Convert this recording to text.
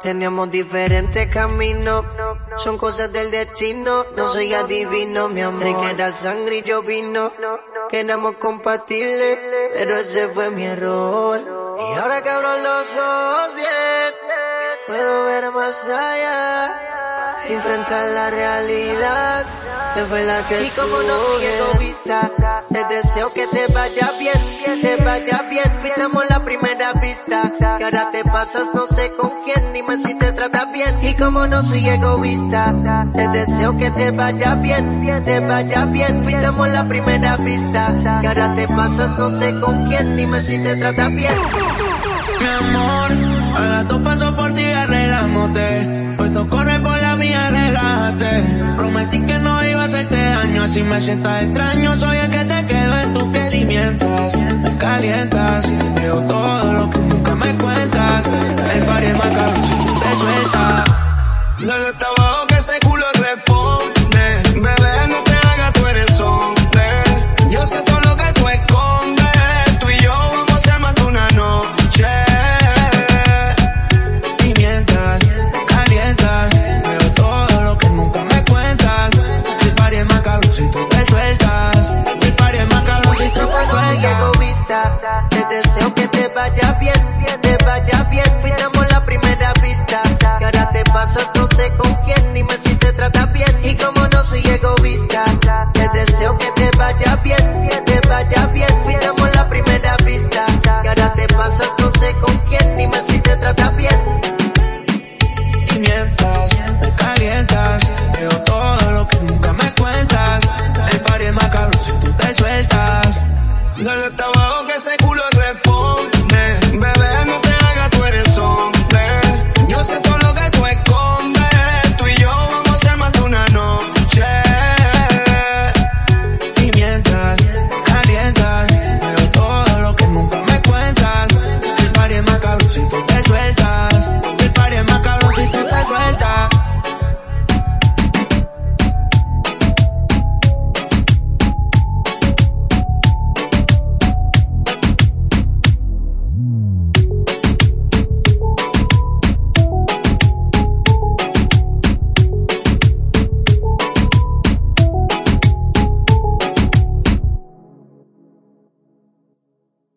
Teníamos diferentes caminos, son cosas del destino. No soy adivino, mi amor. que era sangre y yo vino. Queramos compartirle, pero ese fue mi error. Y ahora que abro los ojos bien, puedo ver más allá. Enfrentar la realidad. Fue la que y como no soy egoísta, te deseo que te vaya bien, te vaya bien. Fuimos la primera vista, que ahora te pasas no sé con quién, dime si te trata bien. Y como no soy egoísta, te deseo que te vaya bien, te vaya bien. Fuimos la primera vista, que ahora te pasas no sé con quién, dime si te trata bien. Mi amor, a las dos paso por ti arreglamos Puesto corre por la mía, relájate. Prometí que no iba a hacerte daño, así me sientas extraño. Soy el que te quedo en tu piel y Dale hasta abajo que ese culo responde. Bebé, no te hagas, tú eres hombre. Yo sé todo lo que tú escondes. Tú y yo vamos a de una noche. Y mientras calientas, veo todo lo que nunca me cuentas. El pari es más cabrón si tú te sueltas. El pari es más cabrón si tú soy sueltas. egoísta, te deseo que te vaya bien, Dale